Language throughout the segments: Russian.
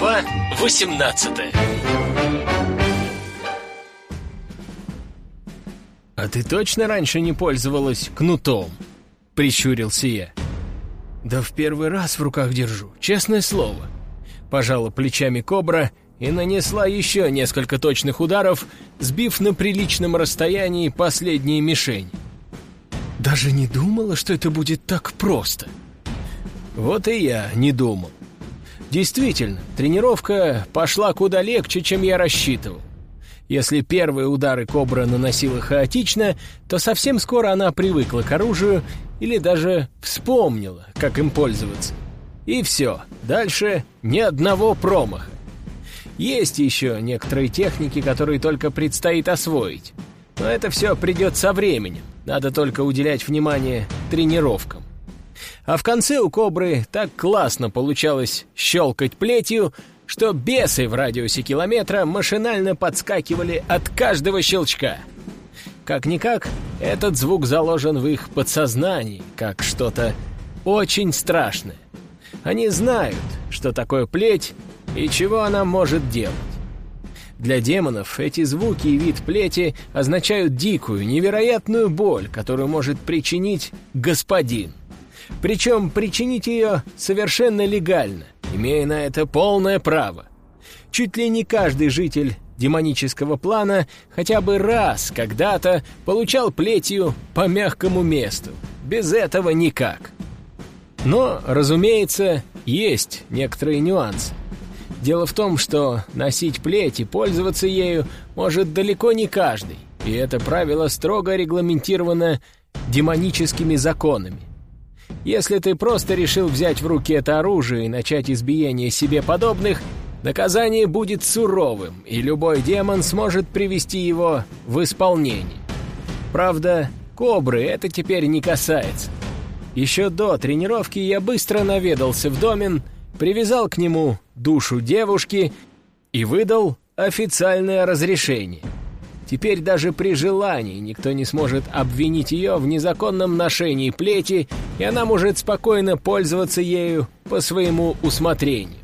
Глава 18 «А ты точно раньше не пользовалась кнутом?» — прищурился я. «Да в первый раз в руках держу, честное слово». Пожала плечами кобра и нанесла еще несколько точных ударов, сбив на приличном расстоянии последние мишень. Даже не думала, что это будет так просто. Вот и я не думал. Действительно, тренировка пошла куда легче, чем я рассчитывал. Если первые удары кобра наносила хаотично, то совсем скоро она привыкла к оружию или даже вспомнила, как им пользоваться. И все, дальше ни одного промаха. Есть еще некоторые техники, которые только предстоит освоить. Но это все придет со временем, надо только уделять внимание тренировкам. А в конце у кобры так классно получалось щелкать плетью, что бесы в радиусе километра машинально подскакивали от каждого щелчка. Как-никак, этот звук заложен в их подсознании, как что-то очень страшное. Они знают, что такое плеть и чего она может делать. Для демонов эти звуки и вид плети означают дикую, невероятную боль, которую может причинить господин. Причем причинить ее совершенно легально, имея на это полное право. Чуть ли не каждый житель демонического плана хотя бы раз когда-то получал плетью по мягкому месту. Без этого никак. Но, разумеется, есть некоторые нюансы. Дело в том, что носить плеть и пользоваться ею может далеко не каждый, и это правило строго регламентировано демоническими законами. Если ты просто решил взять в руки это оружие и начать избиение себе подобных, наказание будет суровым, и любой демон сможет привести его в исполнение. Правда, кобры это теперь не касается. Еще до тренировки я быстро наведался в домен, привязал к нему душу девушки и выдал официальное разрешение. Теперь даже при желании никто не сможет обвинить ее в незаконном ношении плети, и она может спокойно пользоваться ею по своему усмотрению.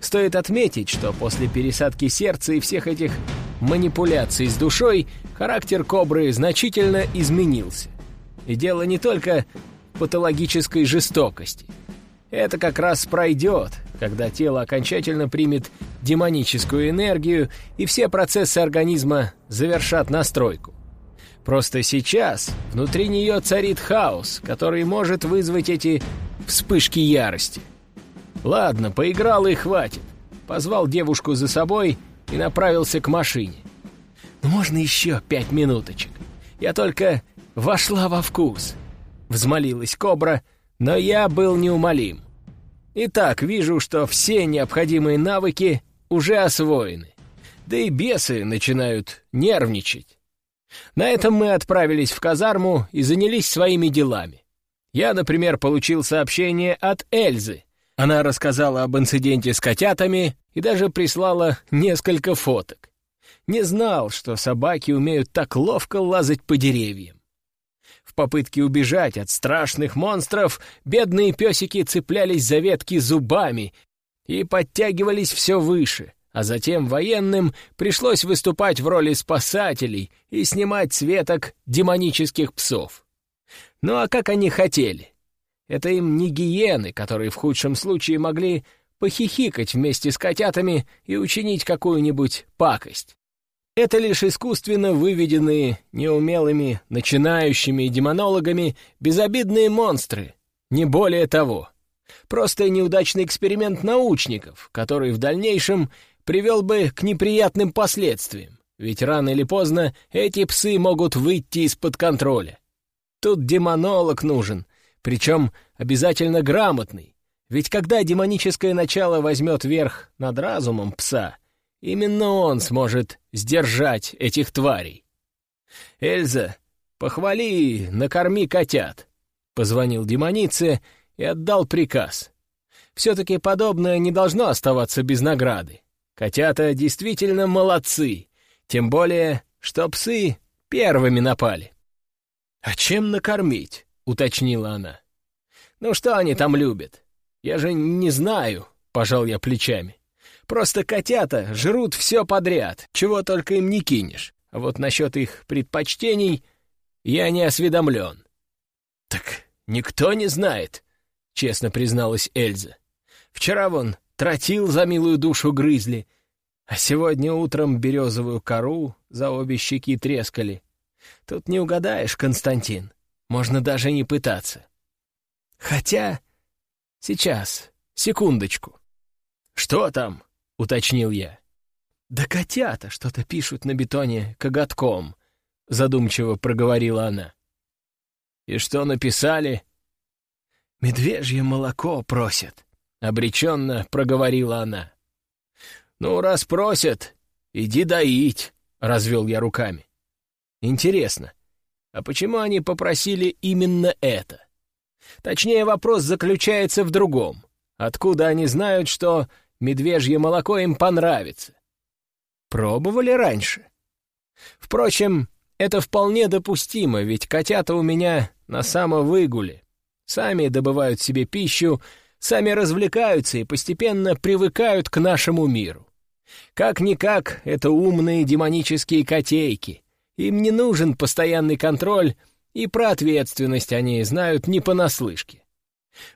Стоит отметить, что после пересадки сердца и всех этих манипуляций с душой характер кобры значительно изменился. И дело не только патологической жестокости. Это как раз пройдет, когда тело окончательно примет демоническую энергию и все процессы организма завершат настройку. Просто сейчас внутри нее царит хаос, который может вызвать эти вспышки ярости. Ладно, поиграл и хватит. Позвал девушку за собой и направился к машине. «Ну, можно еще пять минуточек? Я только вошла во вкус взмолилась кобра, но я был неумолим. Итак, вижу, что все необходимые навыки уже освоены. Да и бесы начинают нервничать. На этом мы отправились в казарму и занялись своими делами. Я, например, получил сообщение от Эльзы. Она рассказала об инциденте с котятами и даже прислала несколько фоток. Не знал, что собаки умеют так ловко лазать по деревьям. В попытке убежать от страшных монстров бедные песики цеплялись за ветки зубами и подтягивались все выше, а затем военным пришлось выступать в роли спасателей и снимать с демонических псов. Ну а как они хотели? Это им не гиены, которые в худшем случае могли похихикать вместе с котятами и учинить какую-нибудь пакость. Это лишь искусственно выведенные, неумелыми, начинающими демонологами безобидные монстры, не более того. Просто неудачный эксперимент научников, который в дальнейшем привел бы к неприятным последствиям, ведь рано или поздно эти псы могут выйти из-под контроля. Тут демонолог нужен, причем обязательно грамотный, ведь когда демоническое начало возьмет верх над разумом пса — Именно он сможет сдержать этих тварей. «Эльза, похвали накорми котят», — позвонил демонице и отдал приказ. Все-таки подобное не должно оставаться без награды. Котята действительно молодцы, тем более, что псы первыми напали. «А чем накормить?» — уточнила она. «Ну что они там любят? Я же не знаю», — пожал я плечами. Просто котята жрут все подряд, чего только им не кинешь. А вот насчет их предпочтений я не осведомлен. «Так никто не знает», — честно призналась Эльза. «Вчера вон тротил за милую душу грызли, а сегодня утром березовую кору за обе щеки трескали. Тут не угадаешь, Константин, можно даже не пытаться. Хотя... Сейчас, секундочку. «Что там?» — уточнил я. «Да котята что-то пишут на бетоне коготком», — задумчиво проговорила она. «И что написали?» «Медвежье молоко просят», — обреченно проговорила она. «Ну, раз просят, иди доить», — развел я руками. «Интересно, а почему они попросили именно это? Точнее, вопрос заключается в другом. Откуда они знают, что медвежье молоко им понравится? Пробовали раньше? Впрочем, это вполне допустимо, ведь котята у меня на самовыгуле. Сами добывают себе пищу, сами развлекаются и постепенно привыкают к нашему миру. Как-никак, это умные демонические котейки. Им не нужен постоянный контроль, и про ответственность они знают не понаслышке.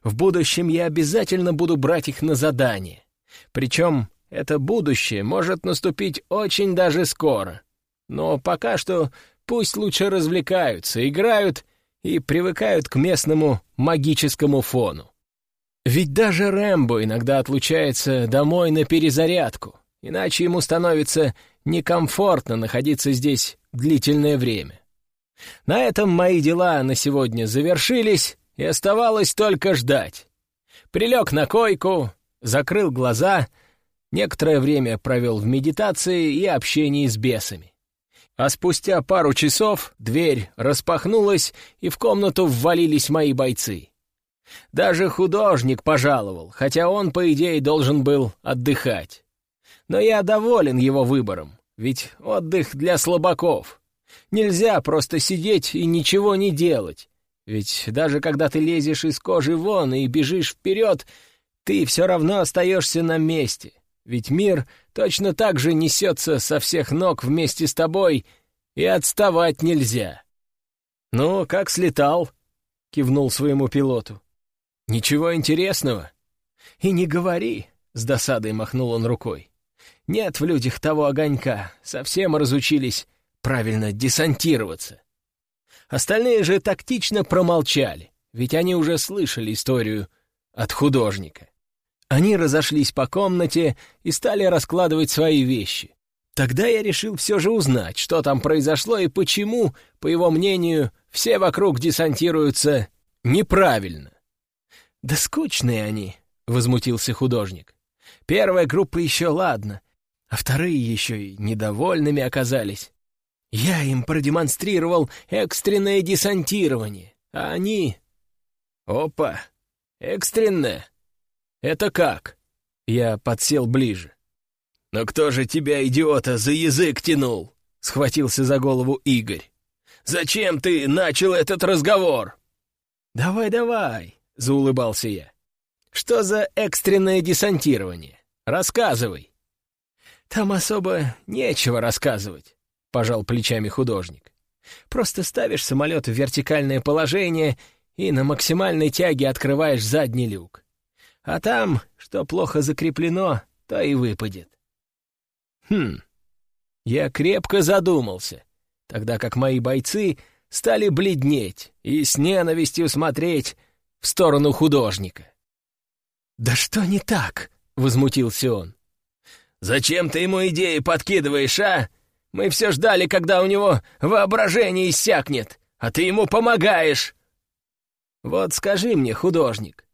В будущем я обязательно буду брать их на задание. Причем это будущее может наступить очень даже скоро. Но пока что пусть лучше развлекаются, играют и привыкают к местному магическому фону. Ведь даже Рэмбо иногда отлучается домой на перезарядку, иначе ему становится некомфортно находиться здесь длительное время. На этом мои дела на сегодня завершились, и оставалось только ждать. Прилег на койку, закрыл глаза, некоторое время провел в медитации и общении с бесами. А спустя пару часов дверь распахнулась, и в комнату ввалились мои бойцы. Даже художник пожаловал, хотя он, по идее, должен был отдыхать. Но я доволен его выбором, ведь отдых для слабаков. Нельзя просто сидеть и ничего не делать. Ведь даже когда ты лезешь из кожи вон и бежишь вперед, ты все равно остаешься на месте. Ведь мир точно так же несется со всех ног вместе с тобой, и отставать нельзя. «Ну, как слетал?» — кивнул своему пилоту. «Ничего интересного?» «И не говори», — с досадой махнул он рукой. «Нет в людях того огонька, совсем разучились правильно десантироваться. Остальные же тактично промолчали, ведь они уже слышали историю от художника. Они разошлись по комнате и стали раскладывать свои вещи. Тогда я решил все же узнать, что там произошло и почему, по его мнению, все вокруг десантируются неправильно. «Да скучные они», — возмутился художник. «Первая группа еще ладно, а вторые еще и недовольными оказались. Я им продемонстрировал экстренное десантирование, а они... Опа! Экстренное? Это как? Я подсел ближе. «Но кто же тебя, идиота, за язык тянул?» — схватился за голову Игорь. «Зачем ты начал этот разговор?» «Давай, давай», — заулыбался я. «Что за экстренное десантирование? Рассказывай». «Там особо нечего рассказывать. — пожал плечами художник. «Просто ставишь самолет в вертикальное положение и на максимальной тяге открываешь задний люк. А там, что плохо закреплено, то и выпадет». «Хм...» Я крепко задумался, тогда как мои бойцы стали бледнеть и с ненавистью смотреть в сторону художника. «Да что не так?» — возмутился он. «Зачем ты ему идеи подкидываешь, а?» Мы все ждали, когда у него воображение иссякнет, а ты ему помогаешь!» «Вот скажи мне, художник,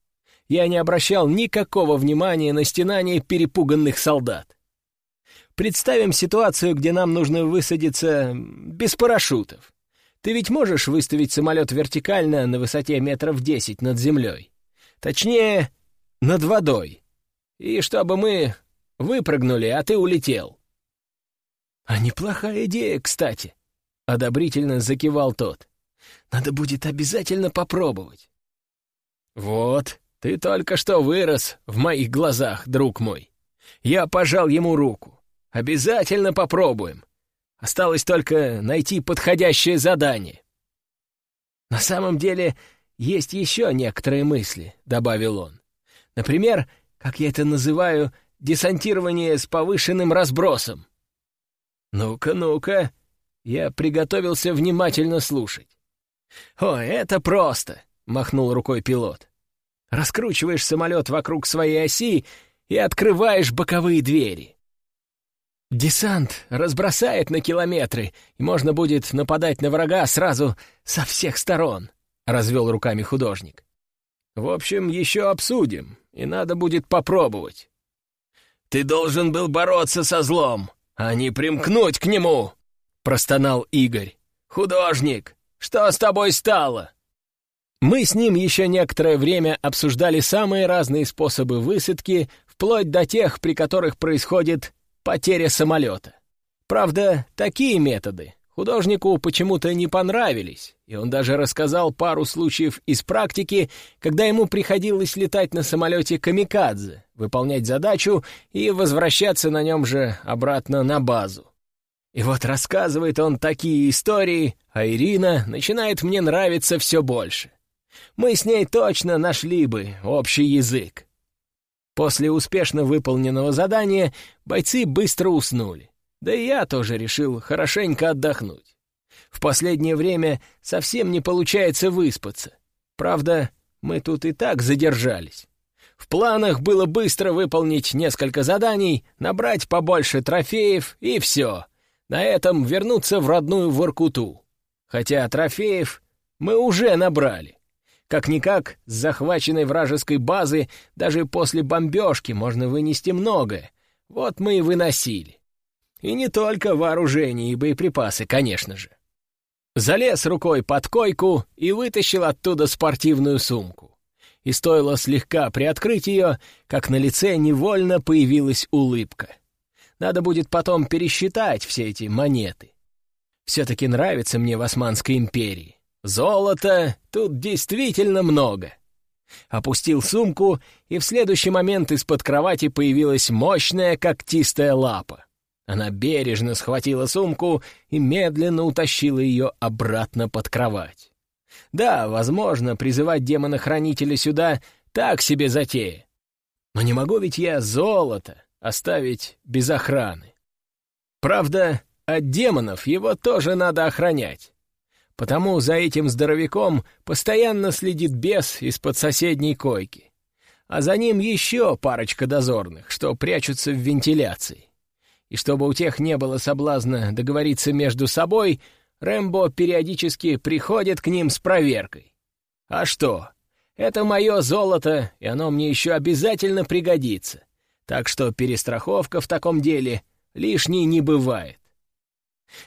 я не обращал никакого внимания на стенание перепуганных солдат. Представим ситуацию, где нам нужно высадиться без парашютов. Ты ведь можешь выставить самолет вертикально на высоте метров десять над землей? Точнее, над водой. И чтобы мы выпрыгнули, а ты улетел. «А неплохая идея, кстати», — одобрительно закивал тот. «Надо будет обязательно попробовать». «Вот, ты только что вырос в моих глазах, друг мой. Я пожал ему руку. «Обязательно попробуем. Осталось только найти подходящее задание». «На самом деле есть еще некоторые мысли», — добавил он. «Например, как я это называю, десантирование с повышенным разбросом». «Ну-ка, ну-ка», я приготовился внимательно слушать. «О, это просто!» — махнул рукой пилот. «Раскручиваешь самолет вокруг своей оси и открываешь боковые двери. Десант разбросает на километры, и можно будет нападать на врага сразу со всех сторон», — развел руками художник. «В общем, еще обсудим, и надо будет попробовать». «Ты должен был бороться со злом, а не примкнуть к нему!» — простонал Игорь. «Художник, что с тобой стало?» Мы с ним еще некоторое время обсуждали самые разные способы высадки, вплоть до тех, при которых происходит потеря самолета. Правда, такие методы художнику почему-то не понравились, и он даже рассказал пару случаев из практики, когда ему приходилось летать на самолете «Камикадзе», выполнять задачу и возвращаться на нем же обратно на базу. И вот рассказывает он такие истории, а Ирина начинает мне нравиться все больше. Мы с ней точно нашли бы общий язык. После успешно выполненного задания бойцы быстро уснули. Да и я тоже решил хорошенько отдохнуть. В последнее время совсем не получается выспаться. Правда, мы тут и так задержались. В планах было быстро выполнить несколько заданий, набрать побольше трофеев и все. На этом вернуться в родную Воркуту. Хотя трофеев мы уже набрали. Как-никак, с захваченной вражеской базы даже после бомбежки можно вынести многое. Вот мы и выносили. И не только вооружение и боеприпасы, конечно же. Залез рукой под койку и вытащил оттуда спортивную сумку. И стоило слегка приоткрыть ее, как на лице невольно появилась улыбка. Надо будет потом пересчитать все эти монеты. Все-таки нравится мне в Османской империи. Золота тут действительно много. Опустил сумку, и в следующий момент из-под кровати появилась мощная когтистая лапа. Она бережно схватила сумку и медленно утащила ее обратно под кровать. Да, возможно, призывать демона-хранителя сюда так себе затея. Но не могу ведь я золото оставить без охраны. Правда, от демонов его тоже надо охранять. Потому за этим здоровяком постоянно следит бес из-под соседней койки. А за ним еще парочка дозорных, что прячутся в вентиляции. И чтобы у тех не было соблазна договориться между собой, Рэмбо периодически приходит к ним с проверкой. А что? Это мое золото, и оно мне еще обязательно пригодится. Так что перестраховка в таком деле лишней не бывает.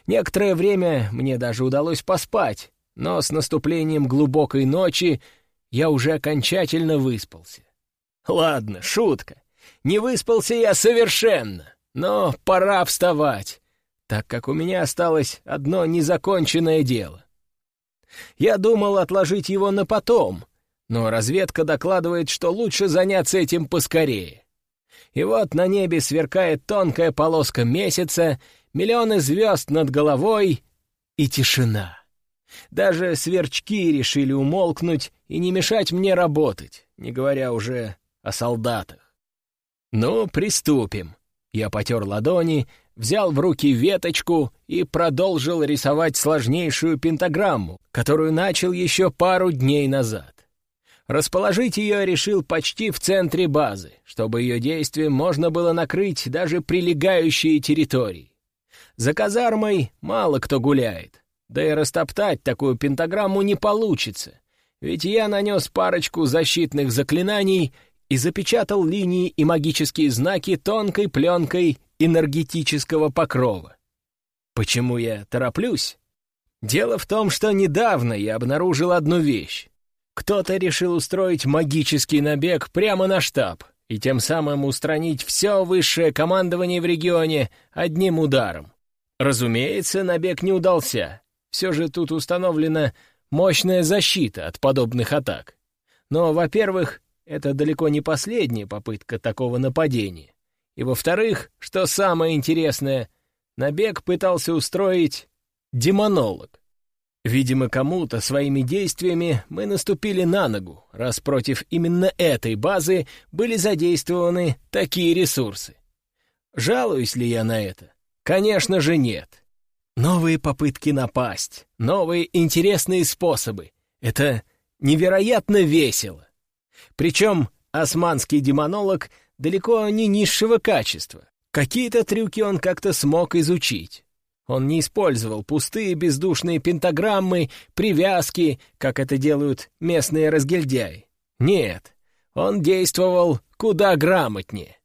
Некоторое время мне даже удалось поспать, но с наступлением глубокой ночи я уже окончательно выспался. Ладно, шутка. Не выспался я совершенно, но пора вставать, так как у меня осталось одно незаконченное дело. Я думал отложить его на потом, но разведка докладывает, что лучше заняться этим поскорее. И вот на небе сверкает тонкая полоска месяца, миллионы звезд над головой и тишина. Даже сверчки решили умолкнуть и не мешать мне работать, не говоря уже о солдатах. «Ну, приступим». Я потер ладони, взял в руки веточку и продолжил рисовать сложнейшую пентаграмму, которую начал еще пару дней назад. Расположить ее решил почти в центре базы, чтобы ее действием можно было накрыть даже прилегающие территории. За казармой мало кто гуляет, да и растоптать такую пентаграмму не получится, ведь я нанес парочку защитных заклинаний и запечатал линии и магические знаки тонкой пленкой энергетического покрова. Почему я тороплюсь? Дело в том, что недавно я обнаружил одну вещь. Кто-то решил устроить магический набег прямо на штаб и тем самым устранить все высшее командование в регионе одним ударом. Разумеется, набег не удался. Все же тут установлена мощная защита от подобных атак. Но, во-первых, это далеко не последняя попытка такого нападения. И во-вторых, что самое интересное, набег пытался устроить демонолог. Видимо, кому-то своими действиями мы наступили на ногу, раз против именно этой базы были задействованы такие ресурсы. Жалуюсь ли я на это? Конечно же нет. Новые попытки напасть, новые интересные способы. Это невероятно весело. Причем османский демонолог далеко не низшего качества. Какие-то трюки он как-то смог изучить. Он не использовал пустые бездушные пентаграммы, привязки, как это делают местные разгильдяи. Нет, он действовал куда грамотнее.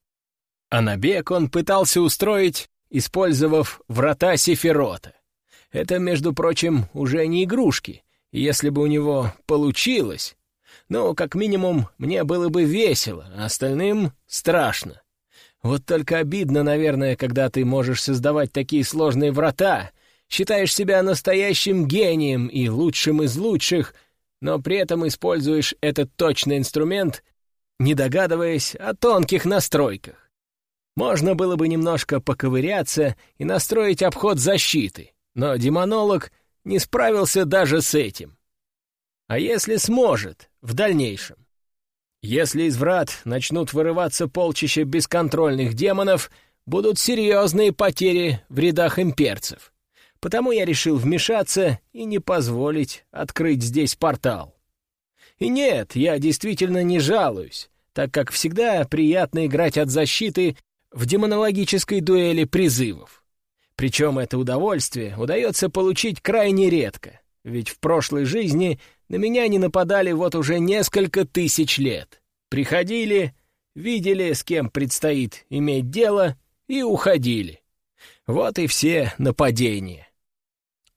А набег он пытался устроить, использовав врата Сефирота. Это, между прочим, уже не игрушки, если бы у него получилось... Ну, как минимум, мне было бы весело, а остальным — страшно. Вот только обидно, наверное, когда ты можешь создавать такие сложные врата, считаешь себя настоящим гением и лучшим из лучших, но при этом используешь этот точный инструмент, не догадываясь о тонких настройках. Можно было бы немножко поковыряться и настроить обход защиты, но демонолог не справился даже с этим. А если сможет в дальнейшем? Если из врат начнут вырываться полчища бесконтрольных демонов, будут серьезные потери в рядах имперцев. Потому я решил вмешаться и не позволить открыть здесь портал. И нет, я действительно не жалуюсь, так как всегда приятно играть от защиты в демонологической дуэли призывов. Причем это удовольствие удается получить крайне редко, ведь в прошлой жизни на меня не нападали вот уже несколько тысяч лет. Приходили, видели, с кем предстоит иметь дело, и уходили. Вот и все нападения.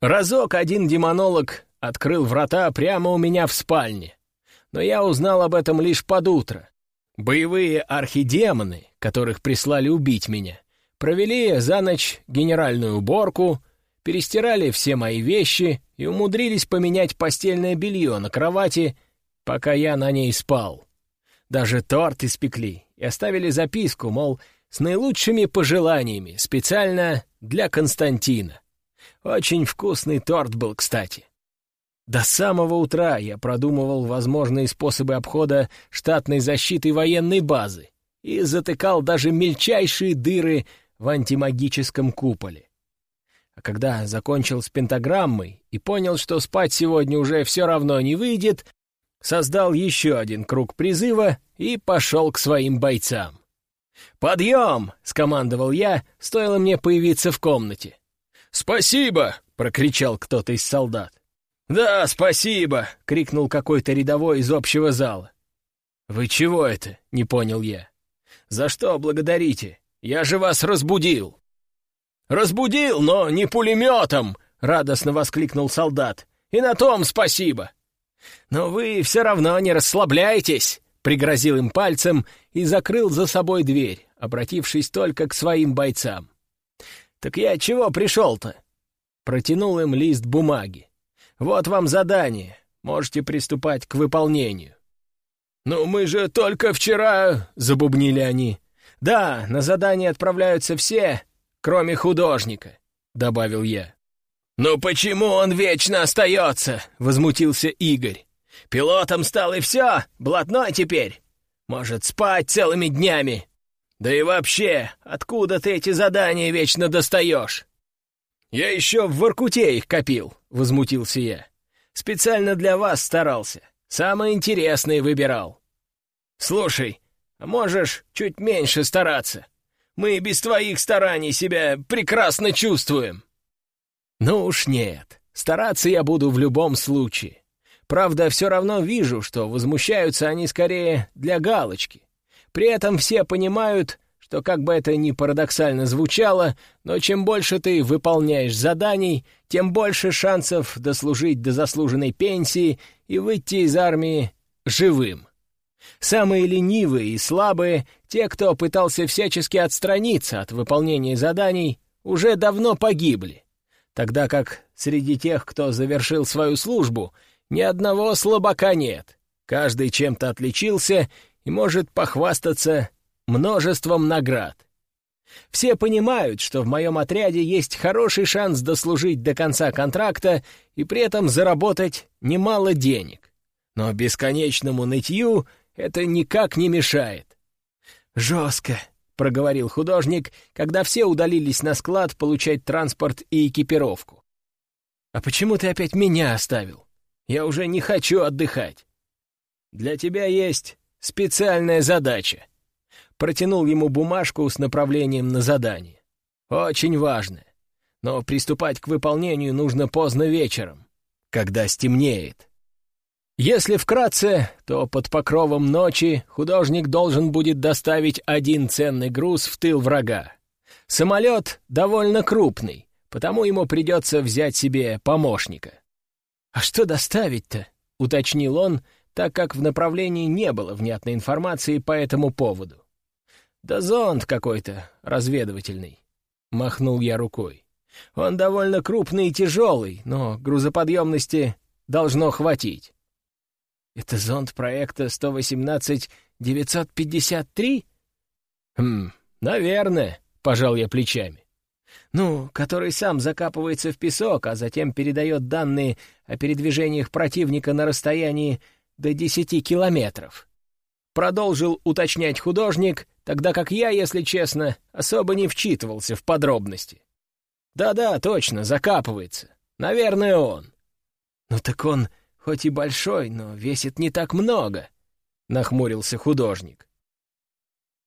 Разок один демонолог открыл врата прямо у меня в спальне, но я узнал об этом лишь под утро. Боевые архидемоны, которых прислали убить меня, провели за ночь генеральную уборку, перестирали все мои вещи и умудрились поменять постельное белье на кровати, пока я на ней спал. Даже торт испекли и оставили записку, мол, с наилучшими пожеланиями, специально для Константина. Очень вкусный торт был, кстати. До самого утра я продумывал возможные способы обхода штатной защиты военной базы и затыкал даже мельчайшие дыры в антимагическом куполе. А когда закончил с пентаграммой и понял, что спать сегодня уже все равно не выйдет, создал еще один круг призыва и пошел к своим бойцам. «Подъем!» — скомандовал я, стоило мне появиться в комнате. «Спасибо!» — прокричал кто-то из солдат. «Да, спасибо!» — крикнул какой-то рядовой из общего зала. «Вы чего это?» — не понял я. «За что благодарите? Я же вас разбудил!» «Разбудил, но не пулеметом!» — радостно воскликнул солдат. «И на том спасибо!» «Но вы все равно не расслабляйтесь!» — пригрозил им пальцем и закрыл за собой дверь, обратившись только к своим бойцам. «Так я чего пришел-то?» Протянул им лист бумаги. «Вот вам задание. Можете приступать к выполнению». «Ну мы же только вчера...» — забубнили они. «Да, на задание отправляются все, кроме художника», — добавил я. «Ну почему он вечно остается?» — возмутился Игорь. «Пилотом стал и все, блатной теперь. Может, спать целыми днями. Да и вообще, откуда ты эти задания вечно достаешь?» «Я еще в Воркуте их копил», — возмутился я. «Специально для вас старался. Самые интересные выбирал». «Слушай, а можешь чуть меньше стараться?» Мы без твоих стараний себя прекрасно чувствуем». «Ну уж нет, стараться я буду в любом случае. Правда, все равно вижу, что возмущаются они скорее для галочки. При этом все понимают, что как бы это ни парадоксально звучало, но чем больше ты выполняешь заданий, тем больше шансов дослужить до заслуженной пенсии и выйти из армии живым. Самые ленивые и слабые, те, кто пытался всячески отстраниться от выполнения заданий, уже давно погибли, тогда как среди тех, кто завершил свою службу, ни одного слабака нет. Каждый чем-то отличился и может похвастаться множеством наград. Все понимают, что в моем отряде есть хороший шанс дослужить до конца контракта и при этом заработать немало денег. Но бесконечному нытью это никак не мешает. «Жестко», — проговорил художник, когда все удалились на склад получать транспорт и экипировку. «А почему ты опять меня оставил? Я уже не хочу отдыхать. Для тебя есть специальная задача». Протянул ему бумажку с направлением на задание. «Очень важное. Но приступать к выполнению нужно поздно вечером, когда стемнеет». Если вкратце, то под покровом ночи художник должен будет доставить один ценный груз в тыл врага. Самолет довольно крупный, потому ему придется взять себе помощника. «А что доставить-то?» — уточнил он, так как в направлении не было внятной информации по этому поводу. «Да зонд какой-то разведывательный», — махнул я рукой. «Он довольно крупный и тяжелый, но грузоподъемности должно хватить». Это зонд проекта 118-953? Хм, наверное, пожал я плечами. Ну, который сам закапывается в песок, а затем передает данные о передвижениях противника на расстоянии до 10 километров. Продолжил уточнять художник, тогда как я, если честно, особо не вчитывался в подробности. Да-да, точно, закапывается. Наверное, он. Ну так он хоть и большой, но весит не так много», — нахмурился художник.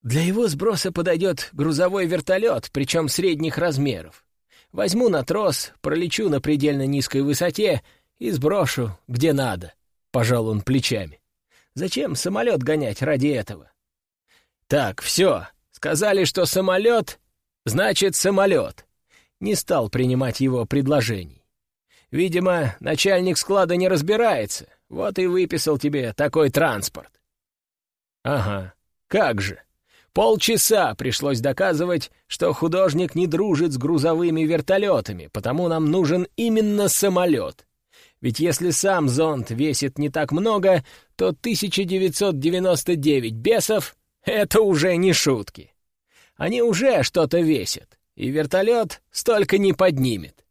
«Для его сброса подойдет грузовой вертолет, причем средних размеров. Возьму на трос, пролечу на предельно низкой высоте и сброшу, где надо», — пожал он плечами. «Зачем самолет гонять ради этого?» «Так, все. Сказали, что самолет, значит самолет». Не стал принимать его предложений. Видимо, начальник склада не разбирается, вот и выписал тебе такой транспорт. Ага, как же. Полчаса пришлось доказывать, что художник не дружит с грузовыми вертолетами, потому нам нужен именно самолет. Ведь если сам зонд весит не так много, то 1999 бесов — это уже не шутки. Они уже что-то весят, и вертолет столько не поднимет.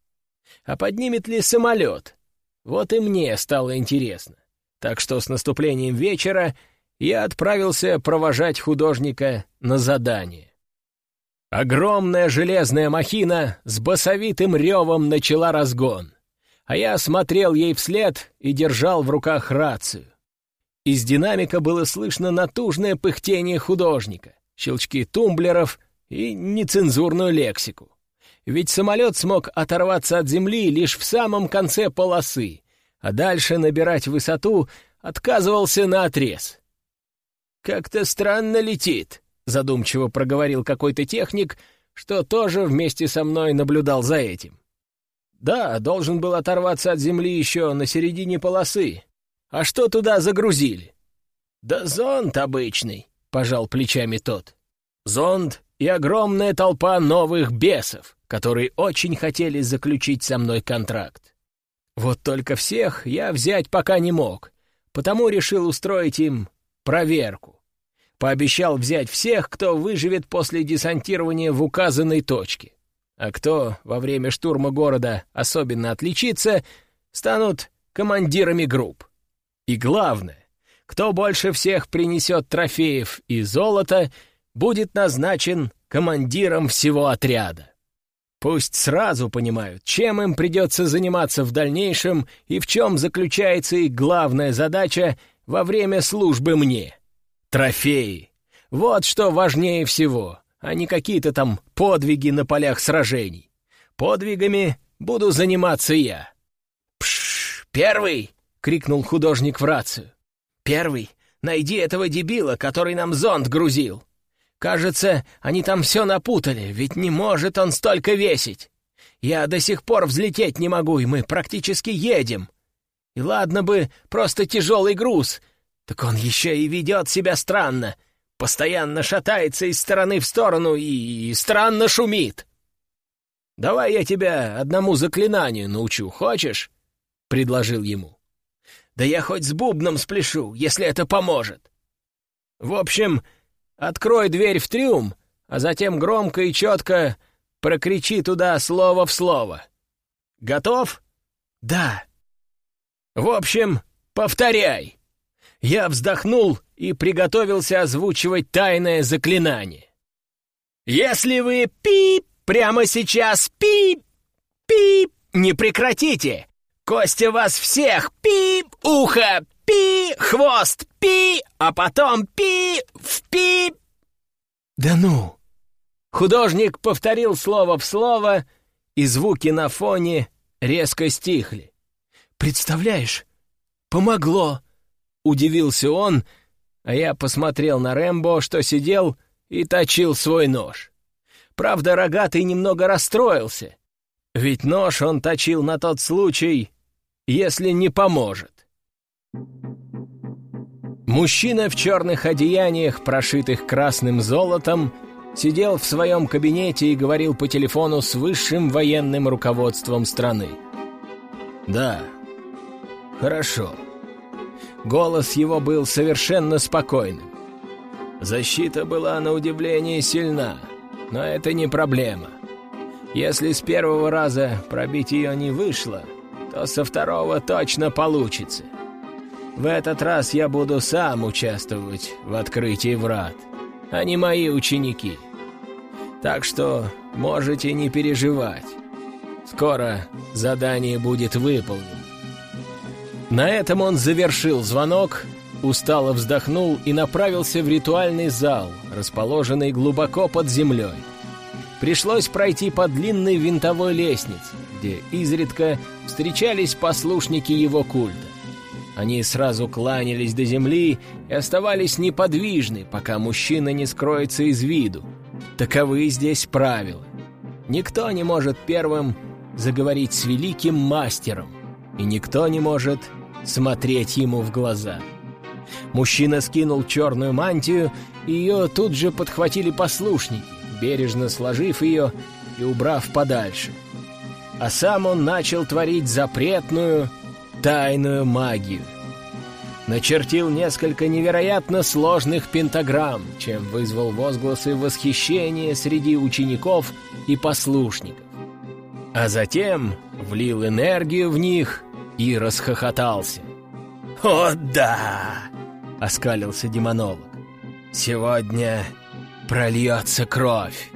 А поднимет ли самолет? Вот и мне стало интересно. Так что с наступлением вечера я отправился провожать художника на задание. Огромная железная махина с басовитым ревом начала разгон, а я смотрел ей вслед и держал в руках рацию. Из динамика было слышно натужное пыхтение художника, щелчки тумблеров и нецензурную лексику. Ведь самолет смог оторваться от земли лишь в самом конце полосы, а дальше набирать высоту отказывался на отрез. «Как-то странно летит», — задумчиво проговорил какой-то техник, что тоже вместе со мной наблюдал за этим. «Да, должен был оторваться от земли еще на середине полосы. А что туда загрузили?» «Да зонд обычный», — пожал плечами тот. «Зонд и огромная толпа новых бесов которые очень хотели заключить со мной контракт. Вот только всех я взять пока не мог, потому решил устроить им проверку. Пообещал взять всех, кто выживет после десантирования в указанной точке. А кто во время штурма города особенно отличится, станут командирами групп. И главное, кто больше всех принесет трофеев и золота, будет назначен командиром всего отряда. Пусть сразу понимают, чем им придется заниматься в дальнейшем и в чем заключается их главная задача во время службы мне. Трофеи. Вот что важнее всего, а не какие-то там подвиги на полях сражений. Подвигами буду заниматься я. «Пш, первый!» — крикнул художник в рацию. «Первый! Найди этого дебила, который нам зонт грузил! Кажется, они там все напутали, ведь не может он столько весить. Я до сих пор взлететь не могу, и мы практически едем. И ладно бы просто тяжелый груз, так он еще и ведет себя странно. Постоянно шатается из стороны в сторону и, странно шумит. «Давай я тебя одному заклинанию научу, хочешь?» — предложил ему. «Да я хоть с бубном спляшу, если это поможет». В общем, Открой дверь в трюм, а затем громко и четко прокричи туда слово в слово. Готов? Да. В общем, повторяй. Я вздохнул и приготовился озвучивать тайное заклинание. Если вы пип прямо сейчас пип пип не прекратите, Костя вас всех пип ухо пи хвост пи, а потом пи в пип. Да ну! Художник повторил слово в слово, и звуки на фоне резко стихли. «Представляешь, помогло!» — удивился он, а я посмотрел на Рэмбо, что сидел и точил свой нож. Правда, рогатый немного расстроился, ведь нож он точил на тот случай, если не поможет. Мужчина в черных одеяниях, прошитых красным золотом, сидел в своем кабинете и говорил по телефону с высшим военным руководством страны. «Да, хорошо». Голос его был совершенно спокойным. Защита была на удивление сильна, но это не проблема. Если с первого раза пробить ее не вышло, то со второго точно получится. В этот раз я буду сам участвовать в открытии врат, а не мои ученики. Так что можете не переживать. Скоро задание будет выполнено. На этом он завершил звонок, устало вздохнул и направился в ритуальный зал, расположенный глубоко под землей. Пришлось пройти по длинной винтовой лестнице, где изредка встречались послушники его культа. Они сразу кланялись до земли и оставались неподвижны, пока мужчина не скроется из виду. Таковы здесь правила. Никто не может первым заговорить с великим мастером, и никто не может смотреть ему в глаза. Мужчина скинул черную мантию, и ее тут же подхватили послушники, бережно сложив ее и убрав подальше. А сам он начал творить запретную, тайную магию. Начертил несколько невероятно сложных пентаграмм, чем вызвал возгласы восхищения среди учеников и послушников. А затем влил энергию в них и расхохотался. «О, да!» — оскалился демонолог. «Сегодня прольется кровь!»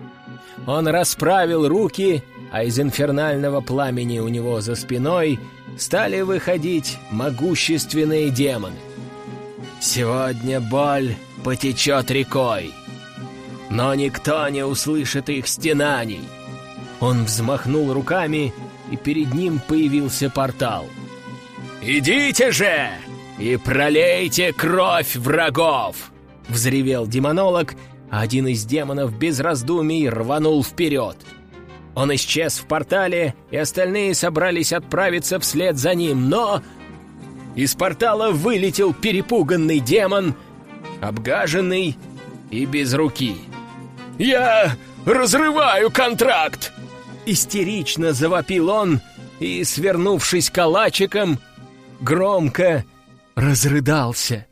Он расправил руки, а из инфернального пламени у него за спиной — стали выходить могущественные демоны. Сегодня боль потечет рекой, но никто не услышит их стенаний. Он взмахнул руками, и перед ним появился портал. «Идите же и пролейте кровь врагов!» — взревел демонолог, один из демонов без раздумий рванул вперед — он исчез в портале, и остальные собрались отправиться вслед за ним, но... Из портала вылетел перепуганный демон, обгаженный и без руки. «Я разрываю контракт!» Истерично завопил он и, свернувшись калачиком, громко разрыдался.